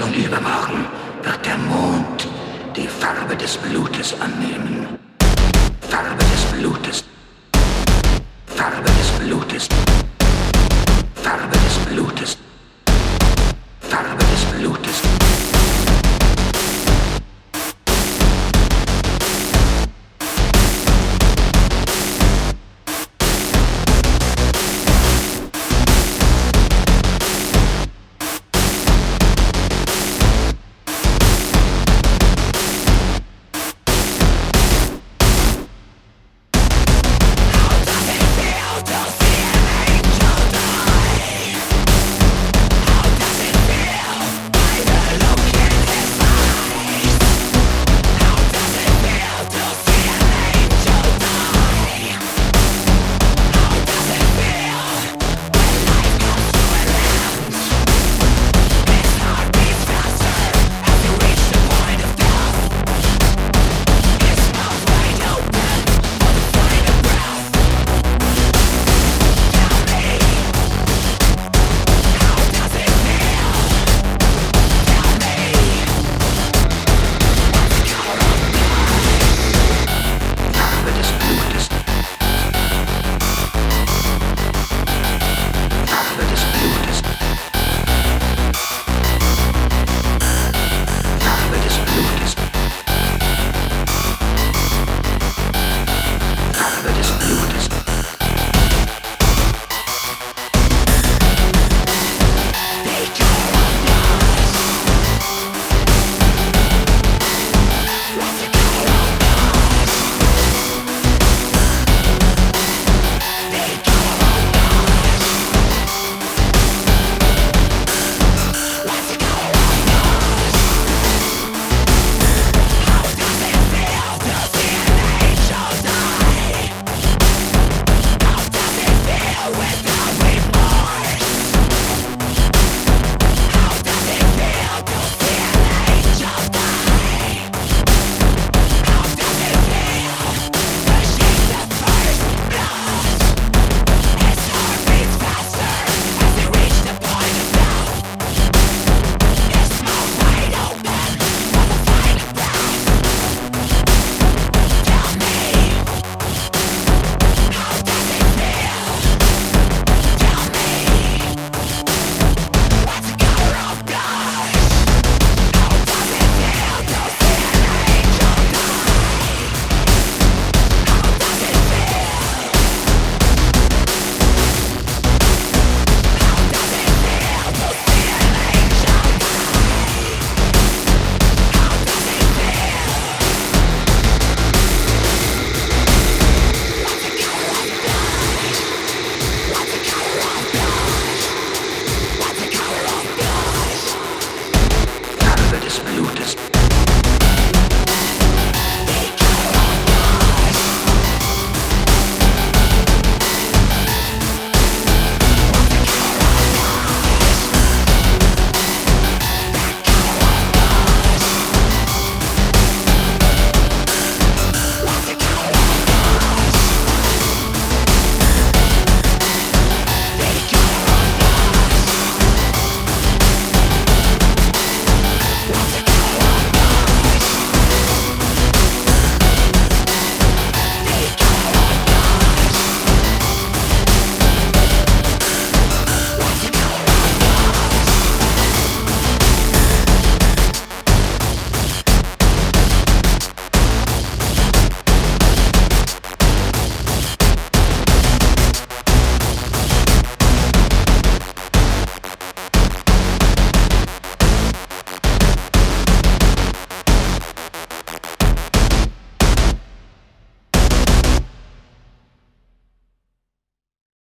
schon übermorgen wird der Mond die Farbe des Blutes annehmen. Farbe des Blutes. Farbe des Blutes.